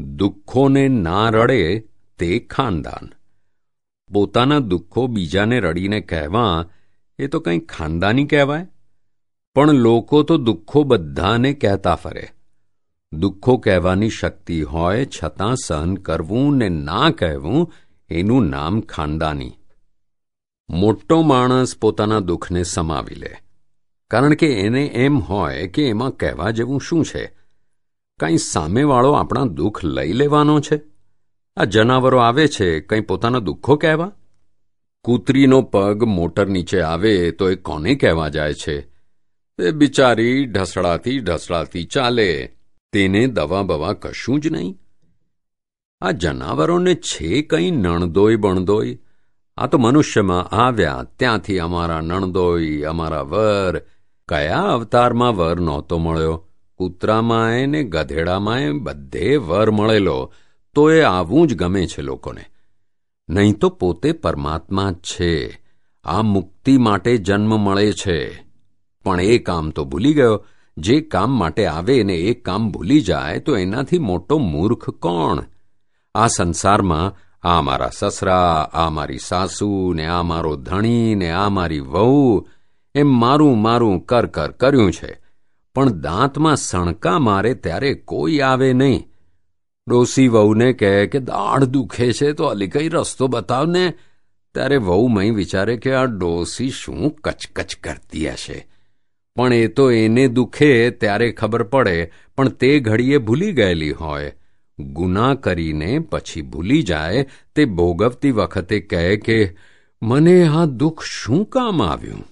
દુઃખોને ના રડે તે ખાનદાન. પોતાના દુઃખો બીજાને રડીને કહેવા, એ તો કંઈ ખાનદાની કહેવાય? પણ લોકો તો દુઃખો બધાને કહેતા ફરે. દુઃખો કહેવાની શક્તિ હોય છતાં સહન કરવું ને ના કહેવું એનું નામ ખાનદાની. મોટો માણસ પોતાના દુઃખને સમાવી લે. કારણ કે એને એમ હોય કે એમાં કહેવા જેવું શું છે? કંઈ સામેવાળો આપણા દુઃખ લઈ લેવાનો છે? આ જનાવરો આવે છે, કંઈ પોતાના દુઃખો કહેવા? કૂતરીનો પગ મોટર નીચે આવે તો એ કોને કહેવા જાય છે? એ બિચારી ઢસડાતી ઢસડાતી ચાલે, તેને દવા બવા કશું જ નહીં? આ જનાવરોને છે કંઈ નણદોય બણદોય? આ તો મનુષ્યમાં આવ્યા, ત્યાંથી અમારા નણદોય, અમારા વર, કયા અવતારમાં વર નહોતો મળ્યો? કૂતરામાંય ને ગધેડામાંય બધે વર મળેલો તો એ આવું જ ગમે છે લોકોને. નહીં તો પોતે પરમાત્મા જ છે. આ મુક્તિ માટે જન્મ મળે છે. પણ એ કામ તો ભૂલી ગયો. જે કામ માટે આવે ને એ કામ ભૂલી જાય, તો એનાથી મોટો મૂર્ખ કોણ? આ સંસારમાં આ મારા સસરા, આ મારી સાસુ ને આ મારો ધણી ને આ મારી વહુ, એમ મારું મારું કર કર કર્યું છે. પણ દાંતમાં સણકા મારે ત્યારે કોઈ આવે નહીં. ડોસી વહુને કહે કે દાઢ દુખે છે તો અલી કઈ રસ્તો બતાવને ત્યારે વહુ મય વિચારે કે આ ડોસી શું કચકચ કરતી હશે. પણ એ તો એને દુખે ત્યારે ખબર પડે, પણ તે ઘડીએ ભૂલી ગયેલી હોય. ગુના કરીને પછી ભૂલી જાય, તે ભોગવતી વખતે કહે કે, મને આ દુઃખ શું કામ આવ્યું?